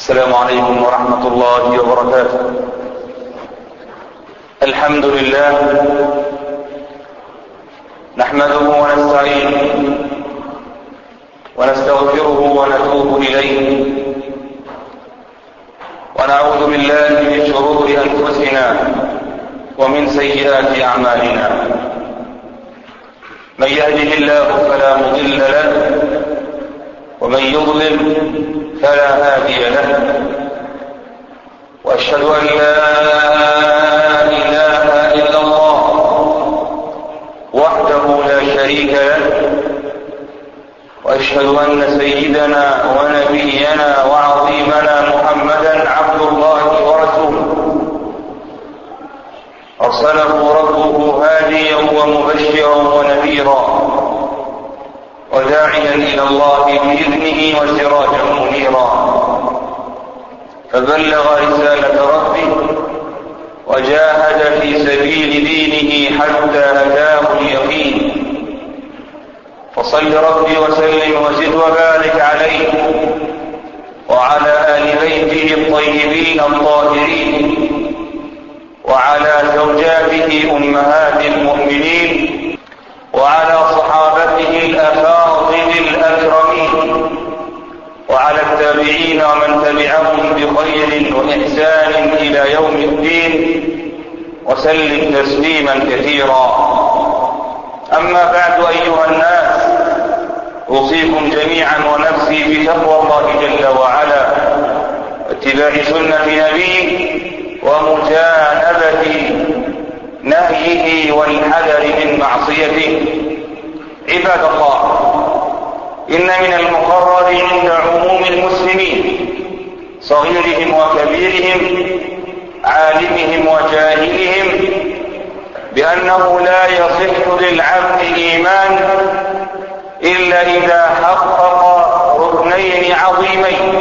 السلام عليكم ورحمة الله وبركاته. الحمد لله نحمده ونستعينه ونستغفره ونتوب إليه. ونعوذ بالله من شرور أنفسنا ومن سيئات أعمالنا. من يهده الله فلا مضل له ومن يضلل فلا هادي له. وأشهد أن لا إله إلا الله وحده لا شريك له. وأشهد أن سيدنا ونبينا وعظيمنا محمدا عبد الله ورسوله. أرسله ربه هاديا ومبشرا ونذيرا. وداعيا إلى الله بإذنه وسراجا منيرا. فبلغ رسالة ربه وجاهد في سبيل دينه حتى هداه اليقين. فصل ربي وسلم وزد وبارك عليه وعلى آل بيته الطيبين الطاهرين وعلى زوجاته أمهات المؤمنين وعلى صحابته الأفاضل الأكرمين وعلى التابعين ومن تبعهم بخير وإحسان إلى يوم الدين وسلم تسليما كثيرا. أما بعد أيها الناس أوصيكم جميعا ونفسي بتقوى الله جل وعلا واتباع سنة نبيه ومجانبة نهيه والحذر من معصيته. عباد الله إن من المقرر عند عموم المسلمين صغيرهم وكبيرهم عالمهم وجاهلهم بأنه لا يصح للعبد إيمان إلا إذا حقق ركنين عظيمين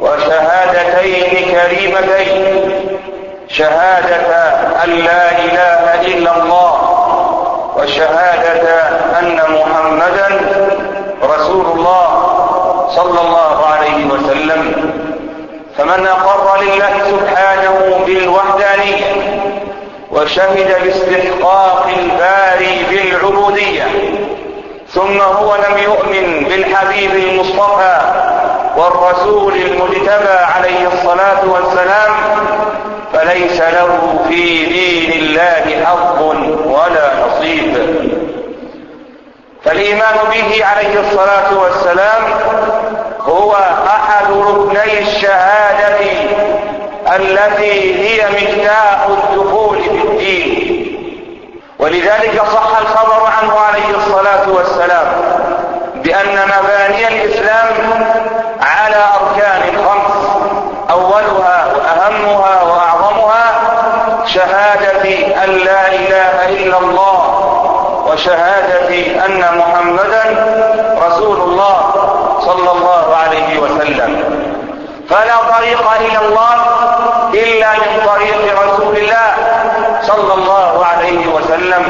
وشهادتين كريمتين. شهادة أن لا إله إلا الله وشهادة أن محمدا رسول الله صلى الله عليه وسلم. فمن أقر لله سبحانه بالوحدانية وشهد باستحقاق الباري بالعبودية ثم هو لم يؤمن بالحبيب المصطفى والرسول المجتبى عليه الصلاة والسلام فليس له في دين الله حظ ولا نصيب. فالإيمان به عليه الصلاة والسلام هو أحد ركني الشهادة التي هي مفتاح الدخول في الدين. ولذلك صح الخبر عنه عليه الصلاة والسلام بأن مباني الإسلام على أركان خمس أولها وأهمها وأعظمها شهادة أن لا إله إلا الله وشهادة أن محمدا رسول الله صلى الله عليه وسلم. فلا طريق إلى الله إلا من طريق رسول الله صلى الله عليه وسلم.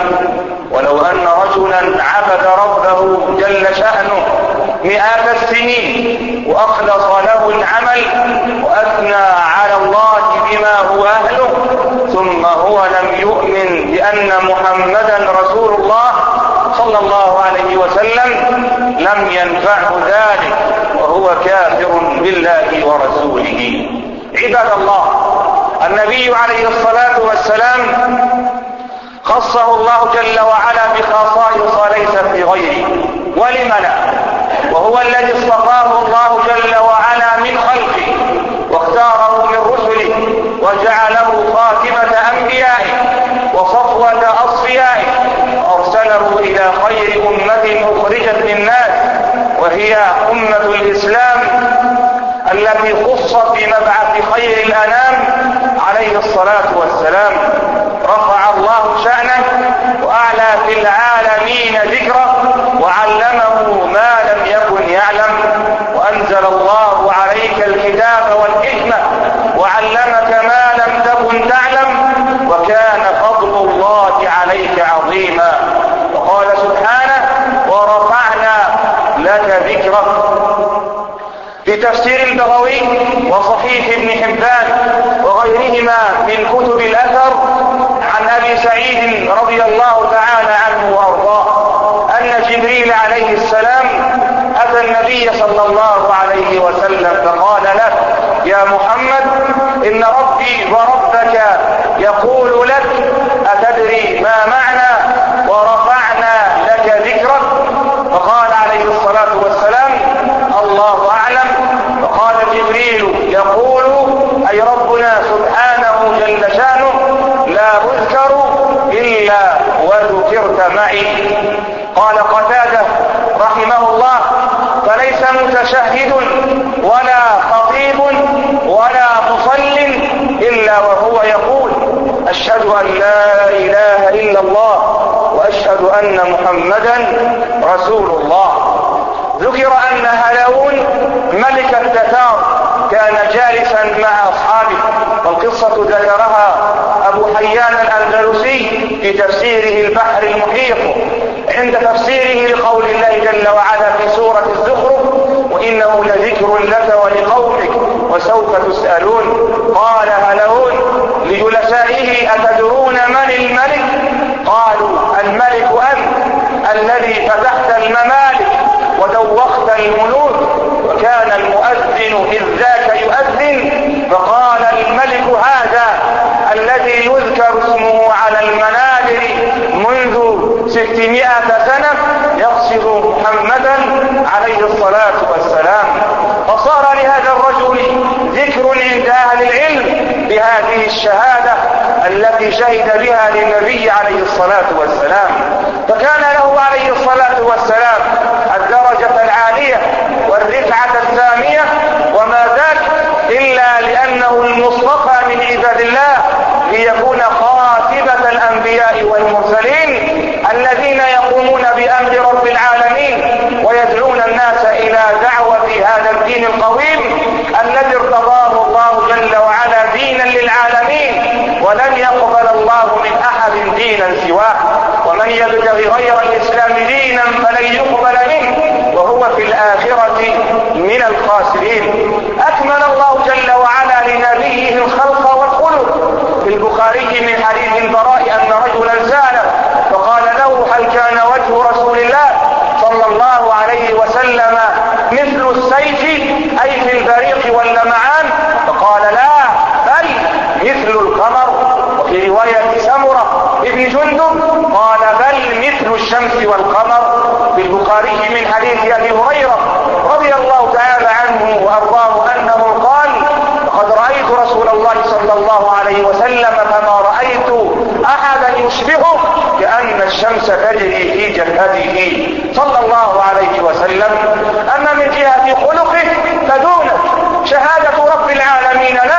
ولو أن رجلا عبد ربه مئات السنين وأخلص له العمل وأثنى على الله بما هو أهله ثم هو لم يؤمن بأن محمدا رسول الله صلى الله عليه وسلم لم ينفعه ذلك وهو كافر بالله ورسوله. عباد الله النبي عليه الصلاة والسلام خصه الله جل وعلا بخصائص ليست لغيره ولم لا؟ وهو الذي اصطفاه الله جل وعلا من خلقه واختاره من رسله وجعله خاتمة أنبيائه وصفوة أصفيائه. أرسله إلى خير أمة أخرجت للناس وهي أمة الإسلام التي خصت بمبعث خير الأنام عليه الصلاة والسلام. رفع الله شأنه وأعلى في العالمين ذكره وعلمه ما لم يكن يعلم وأنزل الله عليك الكتاب والحكمة وعلمك ما لم تكن تعلم وكان فضل الله عليك عظيما وقال سبحانه ورفعنا لك ذكرك في تفسير البغوي صحيح ابن حبان وغيرهما من كتب الأثر عن أبي سعيد رضي الله تعالى عنه وأرضاه أن جبريل عليه السلام أتى النبي صلى الله عليه وسلم فقال له يا محمد إن ربي وربك يقول لك أتدري ما معنى ورفعنا لك ذكرك فقال عليه الصلاة والسلام الله أعلم فقال جبريل يقول أي ربنا سبحانه جل شانه لا أذكر إلا وذكرت معي قال قتاده رحمه الله فليس متشهد ولا خطيب ولا مصل إلا وهو يقول أشهد أن لا إله إلا الله وأشهد أن محمدا رسول الله. ذكر أن هلون ملك التتار كان جالسا مع أصحابه والقصة ذكرها أبو حيان الأندلسي في تفسيره البحر المحيط عند تفسيره لقول الله جل وعلا في سورة الزخرف وإنه لذكر لك ولقومك وسوف تسألون. قال هلون لجلسائه أتدرون من الملك؟ قالوا الملك أنت الذي فتحت الممالك ودوخت الملوك وكان المؤذن إذ ذاك يؤذن فقال الملك هذا الذي يذكر اسمه على المنابر منذ ستمائة سنة يقصد محمدا عليه الصلاة والسلام. فصار لهذا الرجل ذكر عند أهل العلم بهذه الشهادة التي شهد بها للنبي عليه الصلاة والسلام. فكان له عليه الصلاة والسلام الدرجة العالية والرفعة السامية وما ذاك إلا لأنه المصطفى من عباد الله ليكون خاتمة الأنبياء والمرسلين الذين يقومون بأمر رب العالمين ويدعون الناس إلى دعوة هذا الدين القويم الذي ارتضاه الله جل وعلا دينا للعالمين ولن يقبل الله من أحد دينا سواه. ومن يبتغي غير الإسلام دينا فلن يقبل منه. وهو في الآخرة من الخاسرين. أكمل الله جل وعلا لنبيه الخلق والخلق. في البخاري من حديث البراء أن رجلا سأله فقال له هل كان وجه رسول الله صلى الله عليه وسلم مثل السيف أي في البريق واللمعان فقال لا بل مثل القمر وفي رواية سمرة ابن جندب قال بل مثل الشمس والقمر في البخاري من حديث أبي هريرة رضي الله تعالى عنه وأرضاه أنه قال لقد رأيت رسول الله صلى الله عليه وسلم فما رأيت أحدا يشبهه كأن الشمس تجري في جبهته صلى الله عليه وسلم أما من جهة خلقه فدونه شهادة رب العالمين له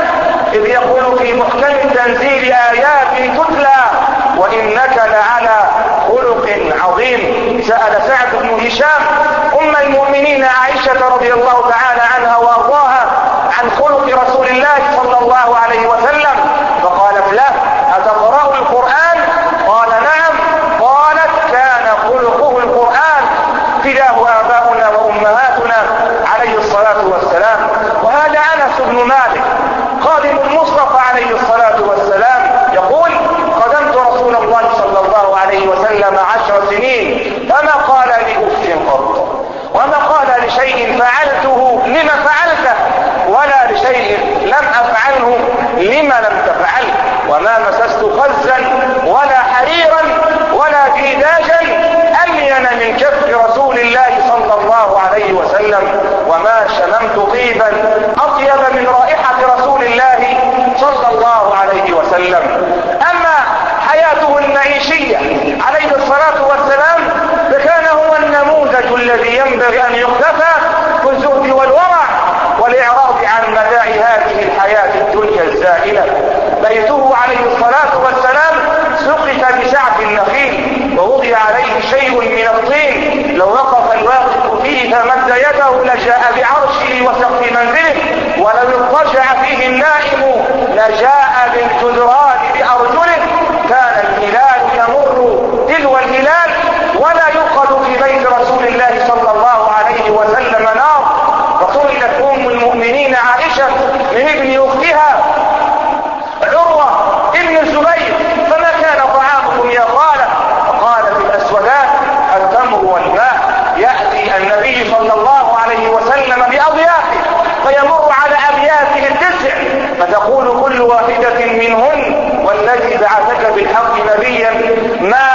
إذ يقول في محكم تنزيل آيات تتلى وإنك لعلى خلق عظيم سأل سعد بن هشام أم المؤمنين عائشة رضي الله تعالى Najá فتقول كل واحدة منهن والذي بعثك بالحق نبيا ما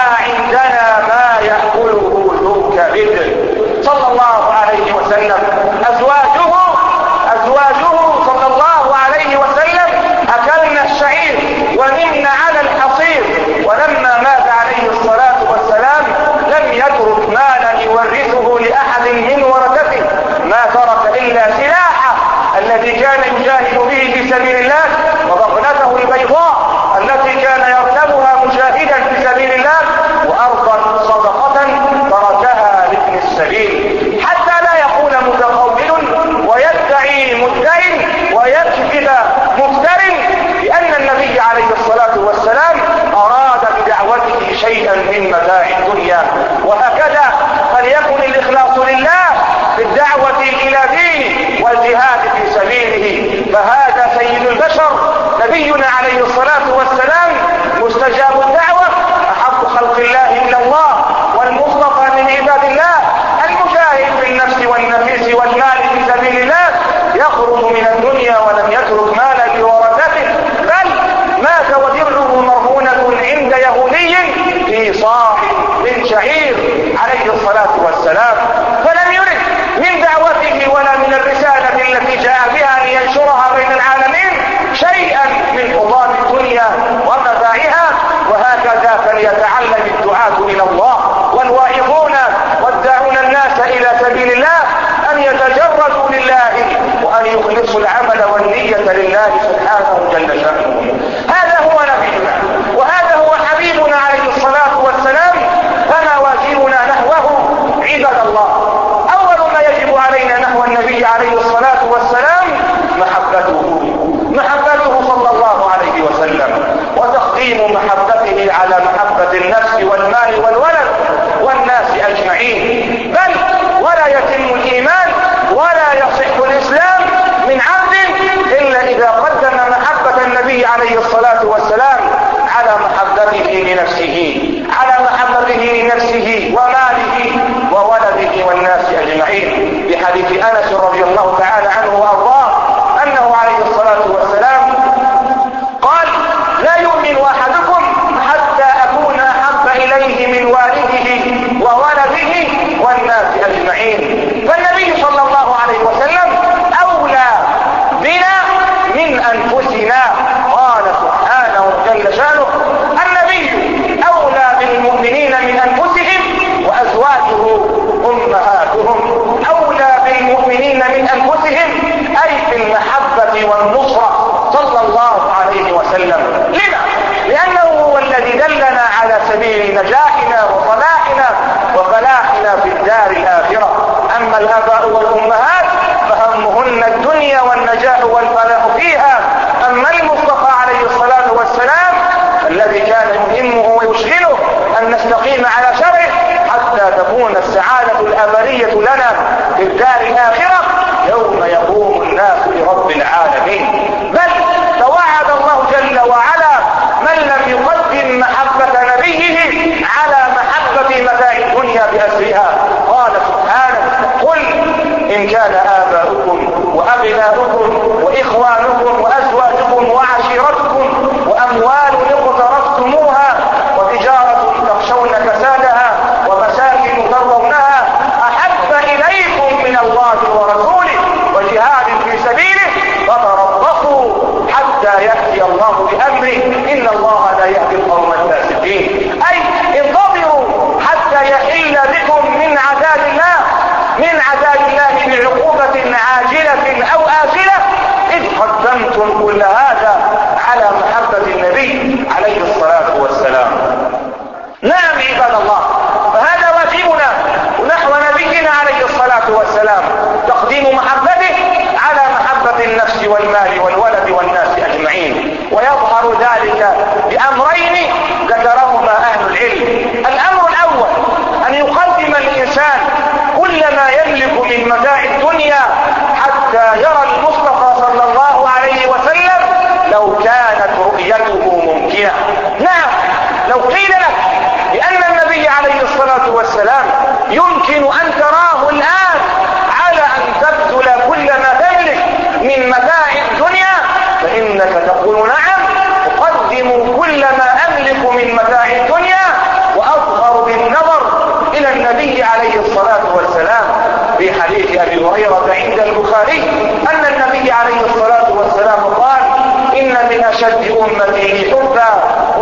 أشد أمتي حبا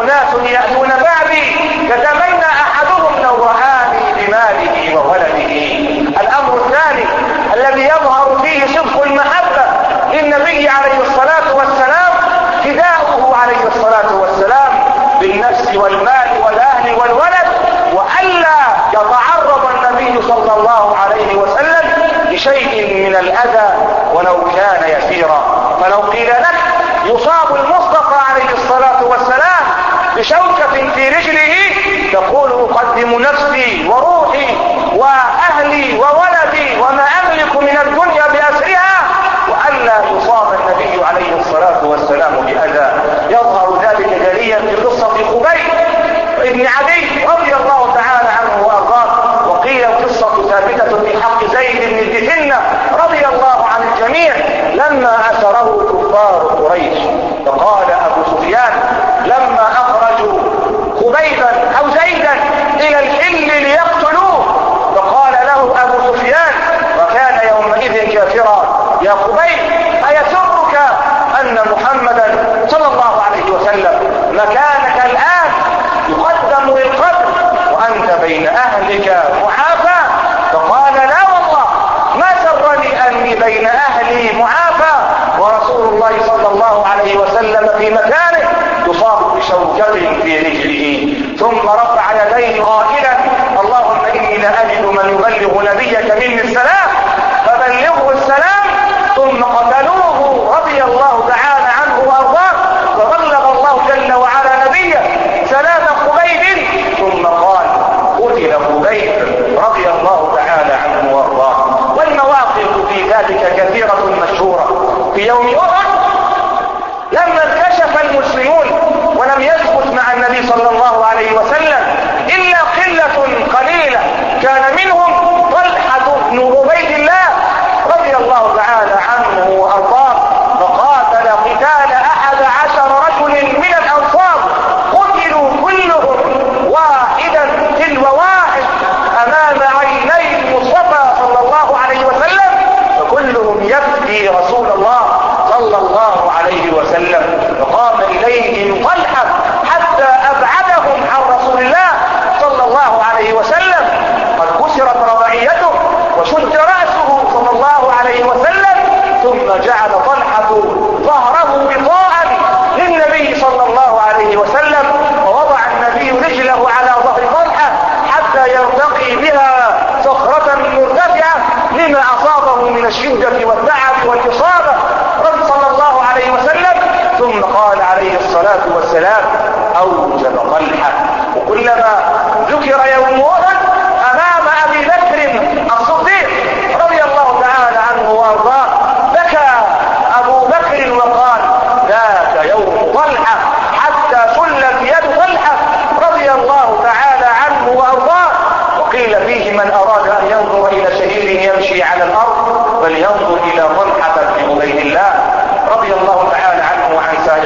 أناس يأتون بعدي يتمنى أحدهم لو رآني بماله وولده الأمر الثاني الذي يظهر فيه صدق المحبة للنبي عليه الصلاة والسلام فداؤه عليه الصلاة والسلام بالنفس والمال والأهل والولد وألا يتعرض النبي صلى الله عليه وسلم لشيء من الأذى ولو كان يسيرا فلو قيل لك يصاب المصطفى عليه الصلاة والسلام بشوكة في رجله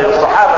الصحابة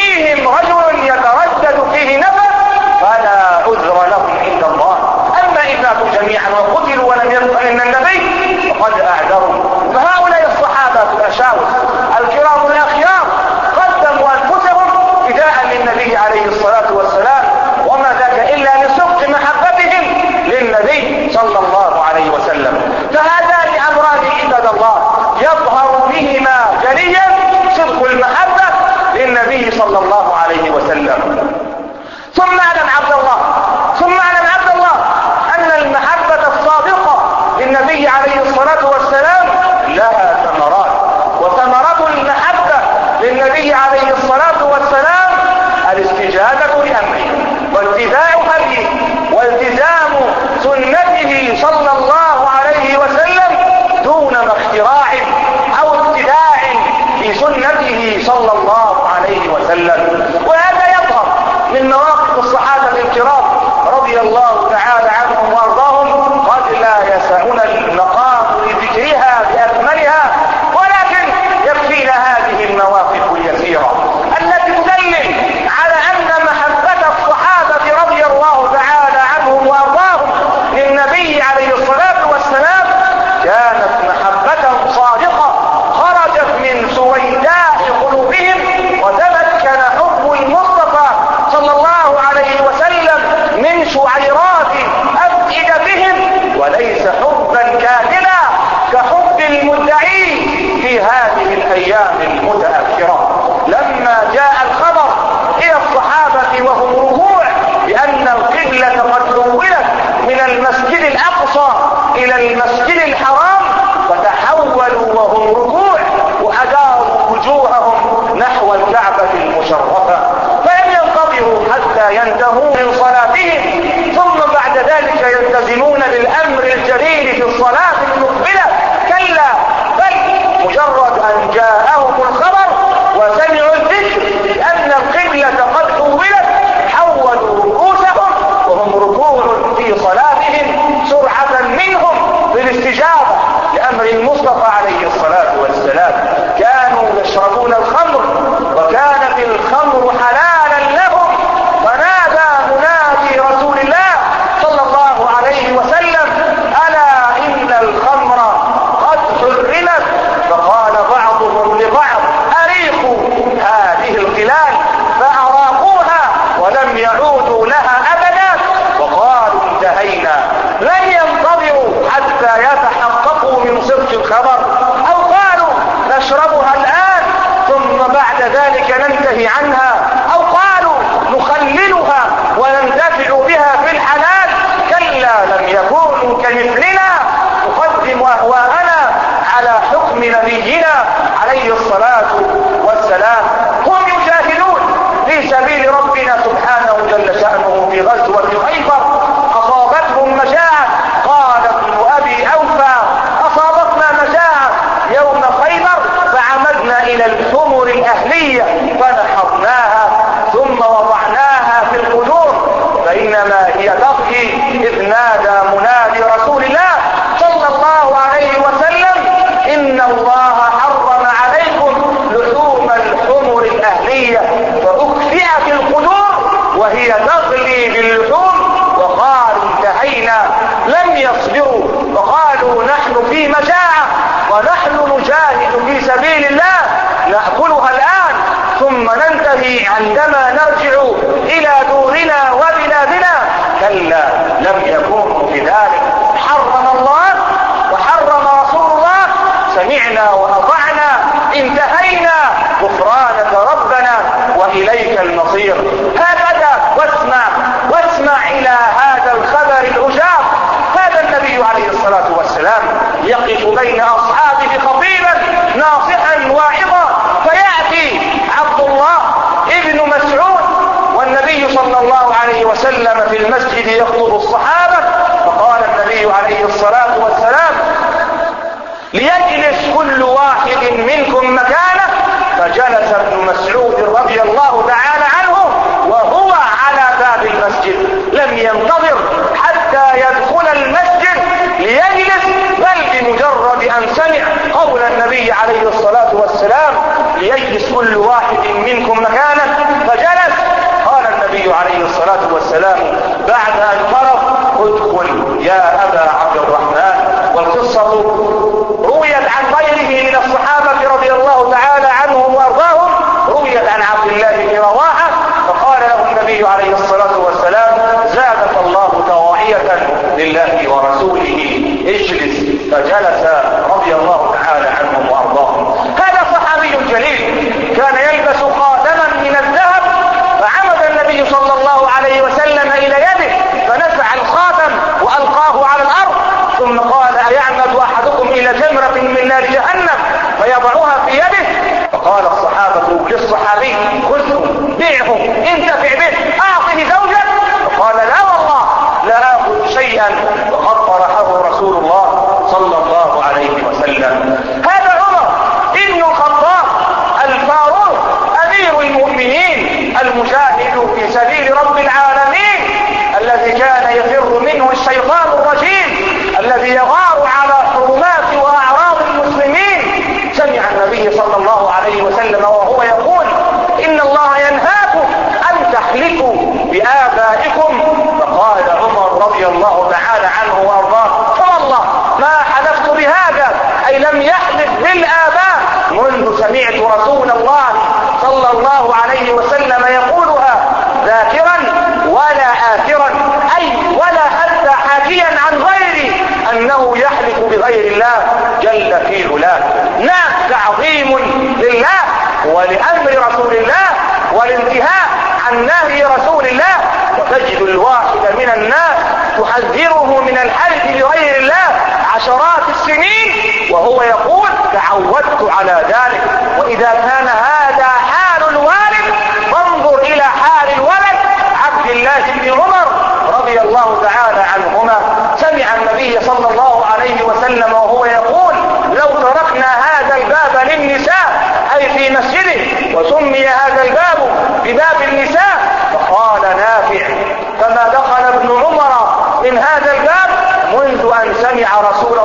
فيهم غدر ليجلس كل واحد منكم مكانه فجلس. قال النبي عليه الصلاة والسلام بعد أن فرغ ادخل يا أبا عبد شيئا وقد طرحه رسول الله صلى الله الحلف بغير الله عشرات السنين وهو يقول تعودت على ذلك. وإذا كان هذا حال الوالد فانظر إلى حال الولد. عبد الله بن عمر رضي الله تعالى عنهما سمع النبي صلى الله عليه وسلم وهو يقول لو تركنا هذا الباب للنساء أي في مسجده وسمي هذا الباب بباب النساء فقال نافع. فما دخل ابن عمر من هذا الباب منذ أن سمع رسول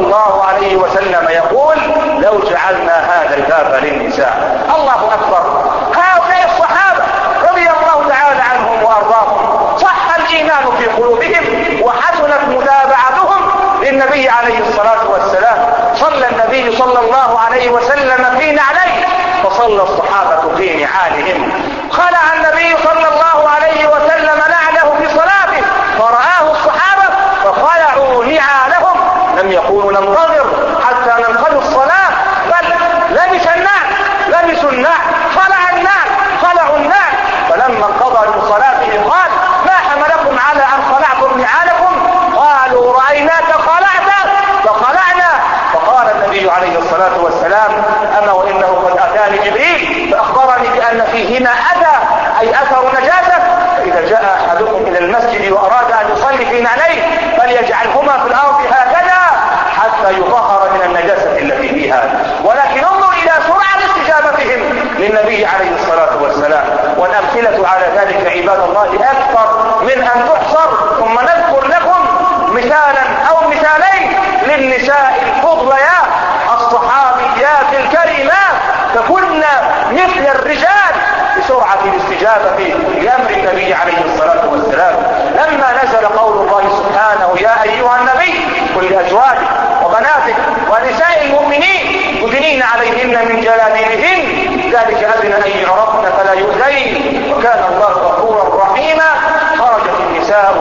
الله عليه وسلم يقول لو جعلنا هذا الباب للنساء. الله أكبر. هؤلاء الصحابة رضي الله تعالى عنهم وأرضاهم. صح الإيمان في قلوبهم وحسنت متابعتهم للنبي عليه الصلاة والسلام. صلى النبي صلى الله عليه وسلم في نعليه فصلى الصحابة في نعالهم. خلع النبي صلى الله عليه وسلم نعله في صلاته فرآه الصحابة فخلعوا نعالهم لم يقولوا ننتظر حتى ننقل الصلاة بل لبس النعل لبسوا النعل خلع النعل خلعوا النعل فلما انقضى من صلاته قال ما حملكم على ان خلعتم نعالكم قالوا رأيناك خلعت فخلعنا فقال النبي عليه الصلاة والسلام اما وانه قد اتاني جبريل فاخبرني بان فيهما اذى اي اثر نجاسة فاذا جاء احدكم إلى المسجد واراد ان يصلي في نعليه فليجعلهما في الأرض هكذا حتى يطهر من النجاسة التي فيها ولكن انظر إلى سرعة استجابتهم للنبي عليه الصلاة والسلام والامثلة على ذلك عباد الله أكثر من ان تحصر ثم نذكر لكم مثالا أو مثالين للنساء الفضليات الصحابيات الكريمات فكن مثل الرجال بسرعة الاستجابة لأمر النبي عليه الصلاة والسلام. لما نزل قول الله سبحانه يا أيها النبي قل لأزواجك وبناتك ونساء المؤمنين يدنين عليهن من جلابيبهن. ذلك أدنى أن يعرفن فلا يؤذين. وكان الله غفورا رحيما. خرجت النساء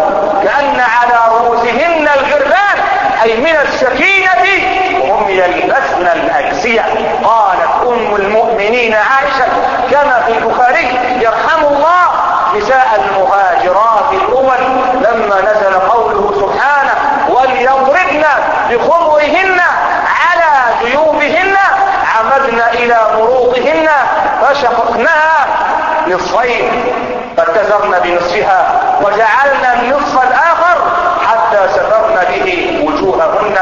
كأن على رؤوسهن الغربان أي من السكينة وهم يلبسن الأجزية. قالت أم المؤمنين عائشة كما في البخاري يرحم الله المهاجرات الأول لما نزل قوله سبحانه وليضربن بخمرهن على جيوبهن عمدن إلى مروطهن فشققناها نصفين فاتزرن بنصفها وجعلنا النصف الآخر حتى سترن به وجوههن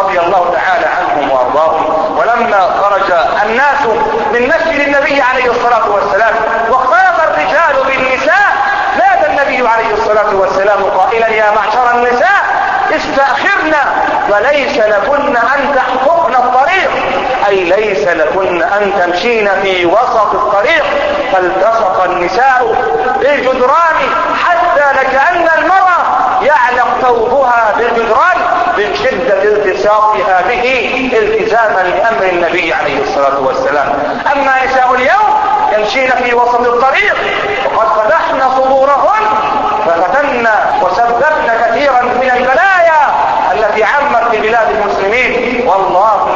رضي الله تعالى عنهم وارضاهم ولما خرج الناس من مسجد النبي عليه الصلاة والسلام واختلط الرجال بالنساء نادى النبي عليه الصلاة والسلام قائلا يا معشر النساء استأخرنا فليس لكن أن تحققن الطريق. أي ليس لكن أن تمشين في وسط الطريق. فالتصق النساء بالجدران حتى لكأن المرأة يعلق ثوبها بالجدران من شدة التصاقها به التزاما لأمر النبي عليه الصلاة والسلام. أما نساء اليوم يمشين في وسط الطريق وقد فتحنا صدورهن ففتنا وسببنا كثيرا من البلايا التي عمت في بلاد المسلمين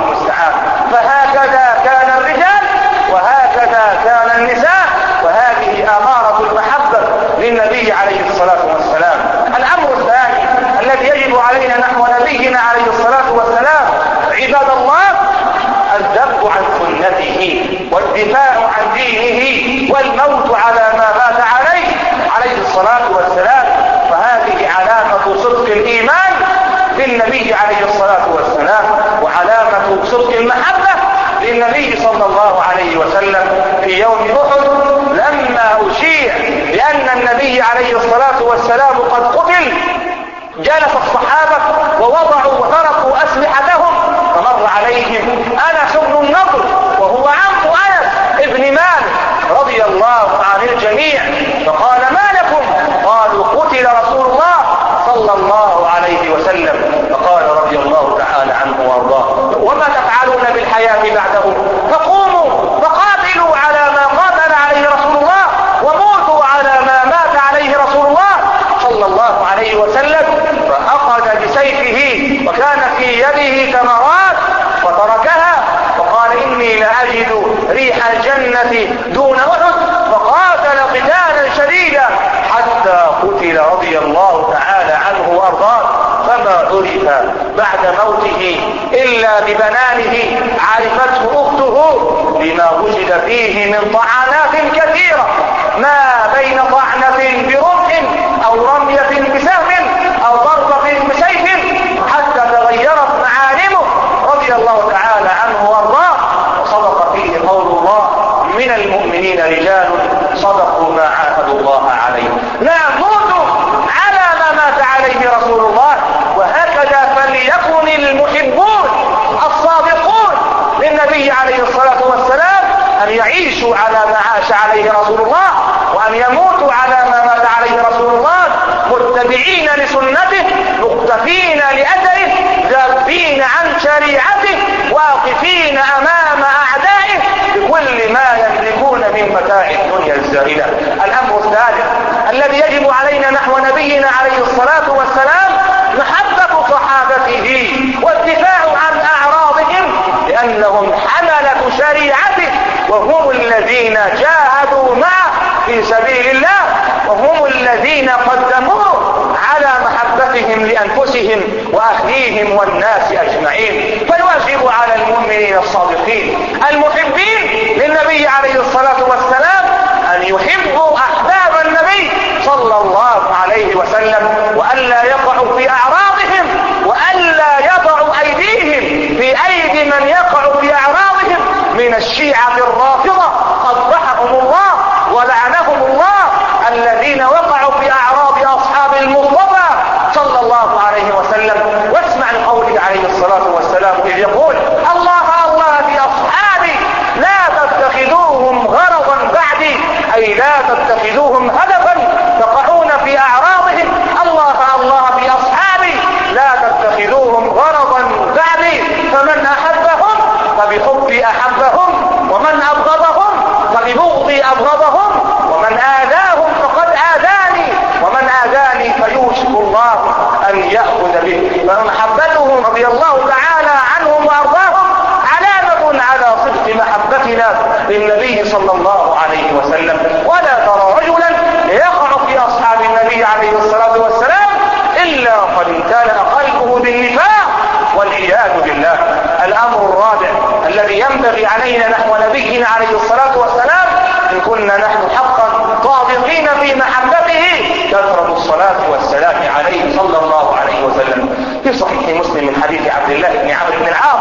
جالس ريح الجنة دون وحد فقاتل قتالا شديدا حتى قتل رضي الله تعالى عنه وأرضاه فما عرف بعد موته إلا ببنانه عرفته أخته لما وجد فيه من طعنات كثيرة. ما بين طعنة وأهليهم والناس أجمعين. فالواجب على المؤمنين الصادقين المحبين للنبي عليه الصلاة والسلام أن يحبوا أحباب النبي صلى الله عليه وسلم وألا يقعوا في أعراضهم وألا يضعوا أيديهم في أيدي من يقع في أعراضهم من الشيعة الرافضة قبحهم الله ولعنهم الله الذين وقعوا في أعراض أصحاب المصطفى صلى الله عليه وسلم واسمع لقوله عليه الصلاة والسلام إذ يقول الله الله في أصحابي لا تتخذوهم غرضا بعدي أي لا تتخذوهم هدفا تقعون في أعراضهم الله الله في أصحابي لا تتخذوهم غرضا بعدي فمن أحبهم فبحبي أحبهم ومن أبغضهم فببغضي أبغضهم ومن آذاهم فقد آذاني ومن آذاني فيوشك الله أن يأخذ به فمحبتهم رضي الله تعالى عنهم وأرضاهم علامة على صدق محبتنا للنبي صلى الله عليه وسلم ولا ترى رجلا يقع في أصحاب النبي عليه الصلاة والسلام إلا قد امتلأ قلبه بالنفاق والعياذ بالله الأمر الرابع الذي ينبغي علينا نحو نبينا عليه الصلاة والسلام إن كنا نحن حقا صادقين في محبته كثرة الصلاة والسلام عليه صلى الله عليه وسلم في صحيح مسلم من حديث عبد الله بن عمرو بن العاص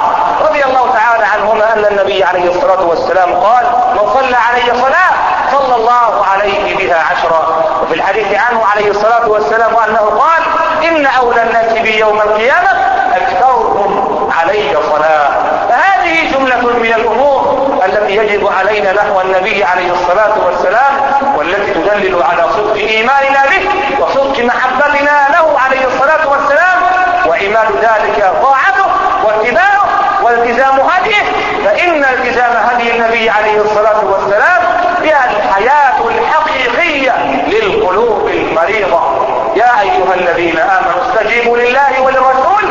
رضي الله تعالى عنهما أن النبي عليه الصلاة والسلام قال من صلى علي صلاة صلى الله عليه بها عشرا وفي الحديث عنه عليه الصلاة والسلام أنه قال إن أولى الناس بي يوم القيامة أكثرهم علي صلاة. فهذه جملة من الأمور التي يجب علينا نحو النبي عليه الصلاة والسلام والتي تدلل على صدق إيماننا به وصدق محبتنا له عليه الصلاة والسلام وعماد ذلك طاعته واتباعه والتزام هديه فإن التزام هدي النبي عليه الصلاة والسلام هي الحياة الحقيقية للقلوب المريضة يا أيها الذين آمنوا استجيبوا لله وللرسول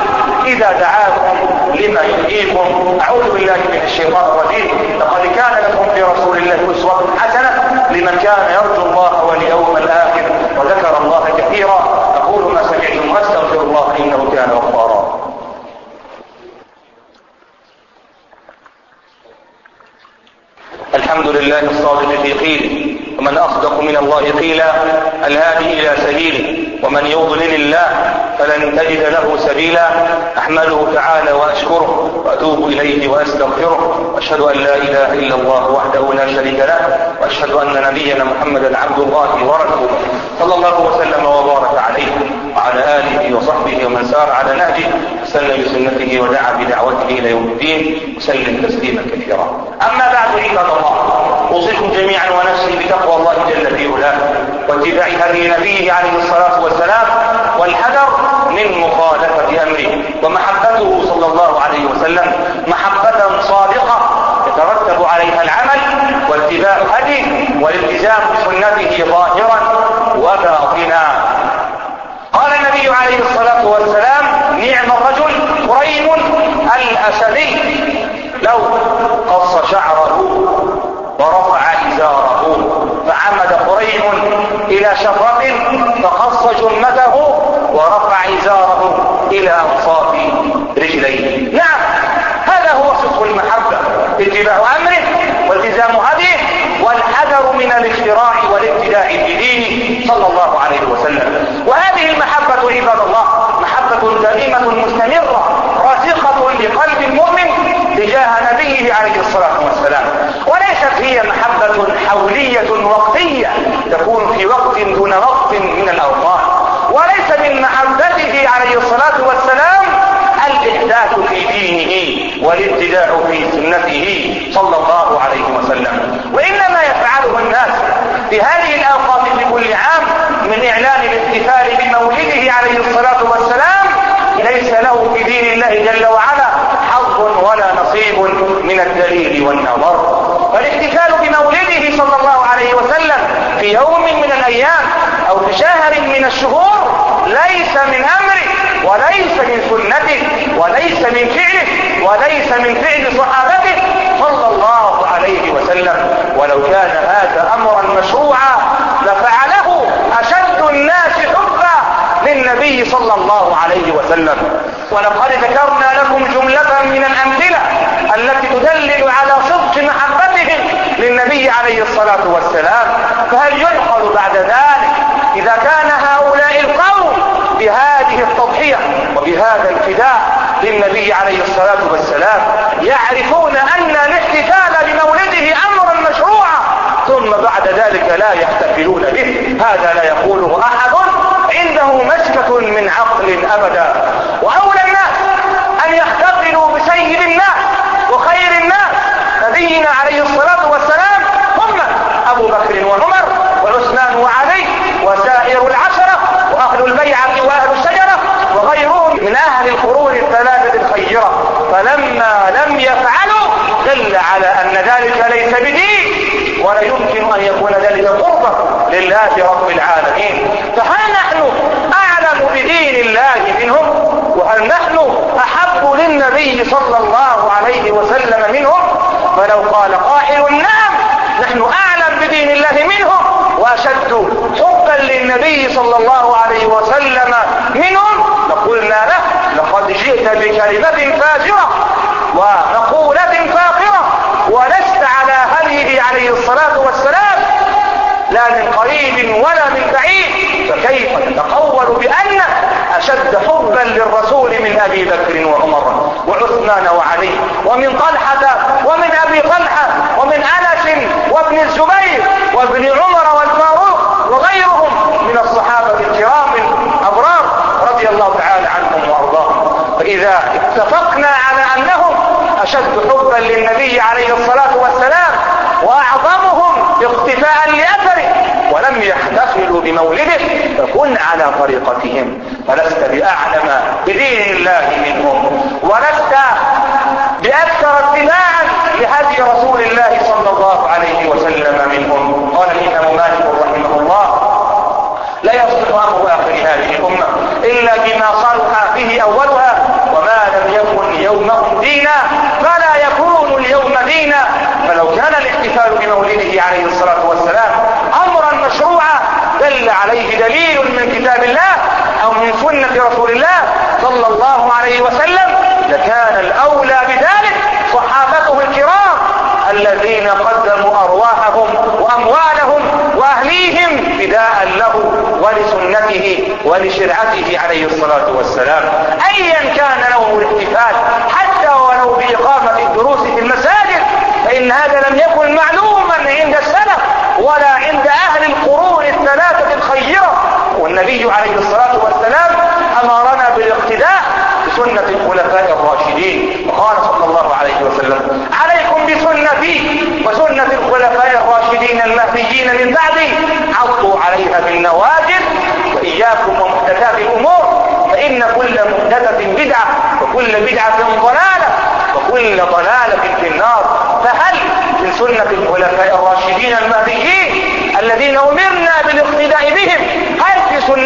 إذا دعاكم لما يحييكم أعوذ بالله من الشيطان الرجيم. لقد كان لكم في رسول الله أسوة حسنة لمن كان يرجو الله واليوم الآخر وذكر الله كثيرا. أقول ما سمعتم وأستغفر الله إنه كان غفارا. الحمد لله الصادق في قيله ومن أصدق من الله قيلا الهادي إلى سبيله. ومن يضلل الله فلن تجد له سبيلا. أحمده تعالى وأشكره وأتوب إليه وأستغفره. وأشهد أن لا إله إلا الله وحده لا شريك له. وأشهد أن نبينا محمدا عبد الله ورسوله. صلى الله وسلم وبارك عليه وعلى آله وصحبه ومن سار على نهجه وسلم بسنته ودعا بدعوته إلى يوم الدين وسلم تسليما كثيرا. أما بعد عباد الله أوصيكم جميعا ونفسي بتقوى الله جل في علاه. واتباع هدي نبيه عليه الصلاة والسلام والحذر من مخالفة أمره. ومحبته صلى الله عليه وسلم محبة صادقة يترتب عليها العمل واتباع هديه والالتزام بسنته ظاهرا وباطنا. قال النبي عليه الصلاة والسلام نعم الرجل قريم الأسدي. لو قص شعره ورفع إلى شفرة فقص جمته ورفع إزاره إلى أنصاف رجليه. نعم اتباع أمره والتزام هديه والحذر من الاختراع والابتداع في دينه صلى الله عليه وسلم. وهذه المحبة عباد الله محبة دائمة مستمرة راسخة لقلب المؤمن تجاه نبيه عليه الصلاة والسلام. وليست هي محبة حولية وقتية تكون في وقت دون وقت من الأوقات. وليس من محبته عليه الصلاة والسلام الإحداث في دينه والابتداع في سنته صلى الله عليه وسلم. وإنما يفعله الناس في هذه الأوقات في كل عام من إعلان الاحتفال بمولده عليه الصلاة والسلام ليس له في دين الله جل وعلا حظ ولا نصيب من الدليل والنظر فالاحتفال بمولده صلى الله عليه وسلم في يوم من الأيام أو في شهر من الشهور ليس من أمره وليس من سنته وليس من فعله وليس من فعل صحابته صلى الله عليه وسلم. ولو كان هذا أمرا مشروعا لفعله أشد الناس حبا للنبي صلى الله عليه وسلم. ولقد ذكرنا لكم جملة من الأمثلة التي تدلل على صدق محبتهم للنبي عليه الصلاة والسلام. فهل يعقل بعد ذلك إذا كان هؤلاء القوم بهذه التضحية وبهذا الفداء للنبي عليه الصلاة والسلام يعرفون أن الاحتفال بمولده أمرا مشروعا ثم بعد ذلك لا يحتفلون به. هذا لا يقوله أحد. عنده مسكة من عقل أبدا. وأولى الناس أن يحتفلوا بسيد الناس وخير الناس نبينا عليه الصلاة والسلام هم أبو بكر وعمر وعثمان وعلي وسائر العشرة وأهل البيعة وأهل الشجرة وغيرهم من أهل القرون الثلاثة الخيرة فلما لم يفعلوا دل على أن ذلك بدين ولا يمكن أن يكون ذلك قربا لله رب العالمين. فهل نحن أعلم بدين الله منهم؟ وهل نحن أحب للنبي صلى الله عليه وسلم منهم؟ فلو قال قائل نعم نحن أعلم بدين الله منهم. وأشد حبا للنبي صلى الله عليه وسلم منهم لقلنا له لقد جئت بكلمة فاجرة ومقولة فاقرة ولست على هديه عليه الصلاة والسلام لا من قريب ولا من بعيد فكيف تتقول بأن أشد حبا للرسول من أبي بكر وعمر وعثمان وعلي ومن طلحة ومن أبي طلحة ومن أنس وابن الزبير وابن عمر والفاروق وغيرهم من الصحابة الكرام الأبرار رضي الله تعالى عنهم وأرضاهم. فإذا اتفقنا على أنهم أشد حبا للنبي عليه الصلاة يحتفلوا بمولده فكن على طريقتهم فلست بأعلم بدين الله منهم ولست بأكثر اتباعا لهدي رسول الله صلى الله عليه وسلم منهم قال الإمام مالك رحمه الله لا يصلح أمر آخر هذه الأمة إلا بما صلح به أولها وما لم يكن يومهم دينا فلا يكون اليوم دينا فلو كان الاحتفال بمولده عليه الصلاة والسلام أمرا مشروعا دل عليه دليل من كتاب الله أو من سنة رسول الله صلى الله عليه وسلم لكان الأولى بذلك صحابته الكرام الذين قدموا أرواحهم وأموالهم وأهليهم فداء له ولسنته ولشرعته عليه الصلاة والسلام. أيا كان نوع الاحتفال حتى ولو بإقامة الدروس في المساجد فإن هذا لم يكن معلوما عند السلف ولا عند أهل القرون الثلاثة الخيرة والنبي عليه الصلاة والسلام أمرنا بالاقتداء بسنة الخلفاء الراشدين. وقال صلى الله عليه وسلم عليكم بسنتي وسنة الخلفاء الراشدين المهديين من بعدي. عضوا عليها بالنواجذ وإياكم ومحدثات الأمور فإن كل محدثة بدعة وكل بدعة ضلالة وكل ضلالة في النار. فهل من سنة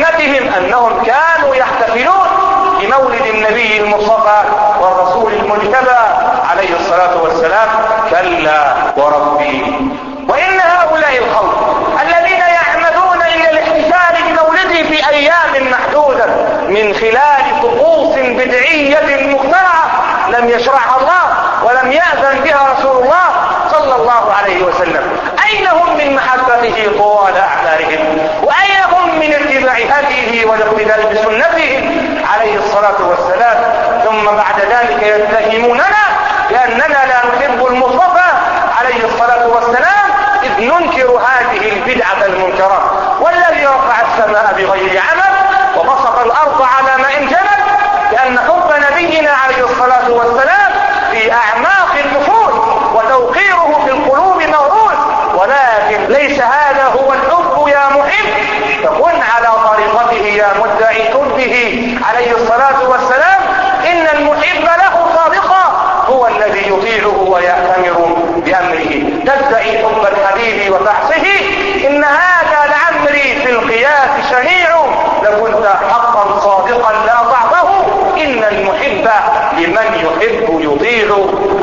سنتهم أنهم كانوا يحتفلون بمولد النبي المصطفى والرسول المجتبى عليه الصلاة والسلام. كلا وربي. وإن هؤلاء الخلق الذين يعمدون إلى الاحتفال بمولده في أيام محدودة من خلال طقوس بدعية مخترعة لم يشرعها الله ولم يأذن بها رسول الله صلى الله عليه وسلم. أين هم من محبته طوال اعمارهم هديه والاقتداء بسنته عليه الصلاة والسلام. ثم بعد ذلك يتهموننا بأننا لا نحب المصطفى عليه الصلاة والسلام إذ ننكر هذه البدعة المنكرة والذي رفع السماء بغير عمل وبسط الأرض على ماء جمل لأن حب نبينا عليه الصلاة والسلام في أعماق النفوس وتوقيره في القلوب موروث ولكن ليس هذا هو الحب يا محب فكن على طريقته يا مدعي حبه عليه الصلاة والسلام إن المحب له صادقا هو الذي يطيعه ويأتمر بأمره تدعي حب الحبيب وبحثه إن هذا لعمري في القياس شنيع لكنت حقا صادقا لا ضعفه إن المحب لمن يحب يطيع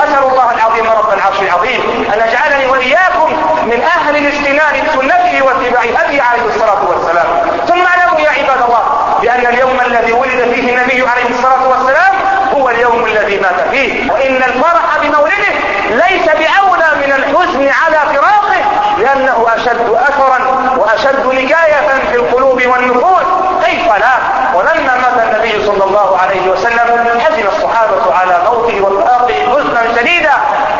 أسأل الله العظيم رب العرش العظيم أن يجعلني وإياكم من أهل الاستنان بسنته واتباع هدي عليه الصلاة والسلام ثم اعلموا يا عباد الله بأن اليوم الذي ولد فيه النبي عليه الصلاة والسلام هو اليوم الذي مات فيه وإن الفرح بمولده ليس بأولى من الحزن على فراقه لأنه أشد أثرا وأشد نكاية في القلوب والنفوس كيف لا ولما مات النبي صلى الله عليه وسلم حزن الصحابة على موته وفراقه حزنا شديدا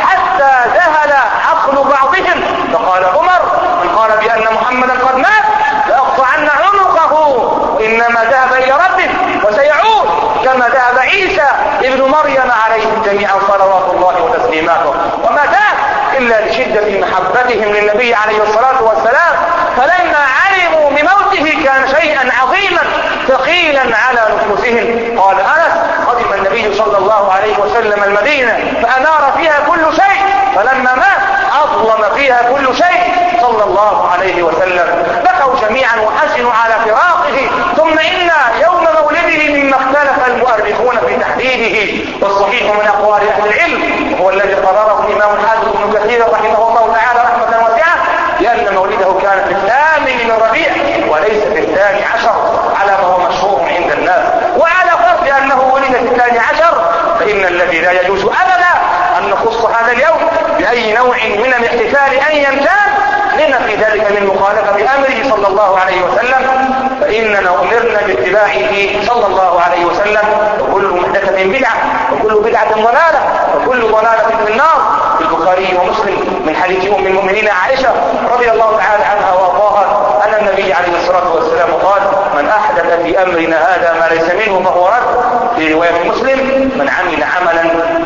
حتى ذهل عقل بعضهم فقال عمر من قال بأن محمدا قد مات لأقطعن عنقه وإنما ذهب إلى ربه وسيعود كما ذهب عيسى ابن مريم عليهم جميعا صلوات الله وتسليماته. وما ذاك إلا لشدة محبتهم للنبي عليه الصلاة والسلام فلما علموا بموته كان شيئا عظيما ثقيلا على نفوسهم. قال أنس قدم النبي صلى الله عليه وسلم المدينة فأنار فيها كل شيء فلما مات أظلم فيها كل شيء. صلى الله عليه وسلم. بكوا جميعا وحزنوا على فراقه ثم إن يوم مولده مما اختلف المؤرخون في تحديده والصحيح من أقوال أهل العلم وهو الذي قرره الإمام الحافظ بن كثير رحمه الله تعالى رحمة واسعة لأن مولده كان في الثامن من ربيع وليس في الثاني عشر على ما هو مشهور عند الناس. وعلى فرض أنه ولد في الثاني عشر فإن الذي لا يجوز أبدا أن نخص هذا اليوم بأي نوع من الاحتفال أيا كان لما في ذلك من مخالفة أمره صلى الله عليه وسلم فإننا أمرنا باتباعه صلى الله عليه وسلم. وكل محدثة بدعة وكل بدعة ضلالة وكل ضلالة في النار. في البخاري ومسلم من حديث أم المؤمنين عائشة رضي الله تعالى عنها وأرضاها أن النبي عليه الصلاة والسلام قال من أحدث في أمرنا هذا ما ليس منه فهو رد. في رواية مسلم من عمل عملا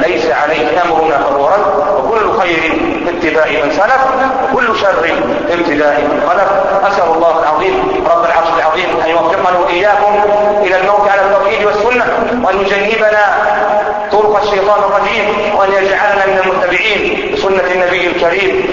ليس عليه أمرنا فهو رد. وكل خير اتباع من سلف وكل شر ابتداء من خلف أسأل الله العظيم رب العرش العظيم أن يوفقنا وإياكم إلى الموت على التوحيد والسنة وأن يجنبنا طرق الشيطان الرجيم وأن يجعلنا من المتبعين بسنة النبي الكريم.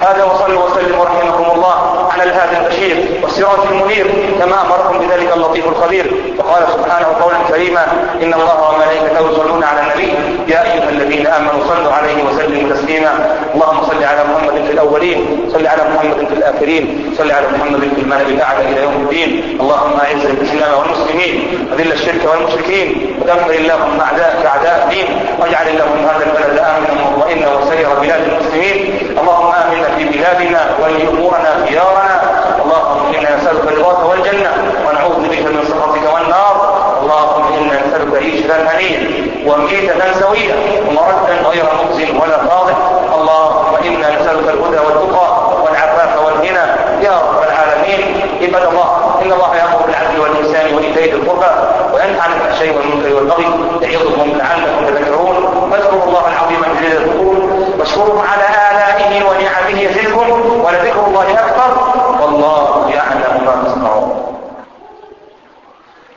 هذا وصلوا وسلموا رحمكم الله على الهادي البشير والسراج المنير كما أمركم بذلك اللطيف الخبير. وقال سبحانه قولا كريما إن الله وملائكته يصلون على النبي يا أيها الذين آمنوا صلوا عليه وسلموا تسليما. اللهم صل على محمد في الأولين صل على محمد في الآخرين صل على محمد في الملأ الأعلى إلى يوم الدين. اللهم أعز الإسلام والمسلمين وذل الشرك والمشركين ودمر اللهم أعداءك أعداء الدين واجعل اللهم هذا البلد آمنا مطمئنا وسير بلاد المسلمين. اللهم آمنا في بلادنا ولي أمورنا خيارنا. اللهم إنا نسألك الرضا والجنة ونعوذ بك من سخطك والنار. اللهم إنا نسألك عيشة هنية وميتة سوية ومردا غير مخزن ولا فاضل اللهم إنا نسألك والتقى والعفاف والغنى. يا رب العالمين عباد الله إن الله يأمر بالعدل والانسان وإيتاء القربى وينهى عن الفحشاء والمنكر والبغي يعظكم لعلكم تذكرون. واذكروا الله العظيم الجليل الذكور واشكروه على آلائه ونعمه يزدكم ولذكر الله أكبر.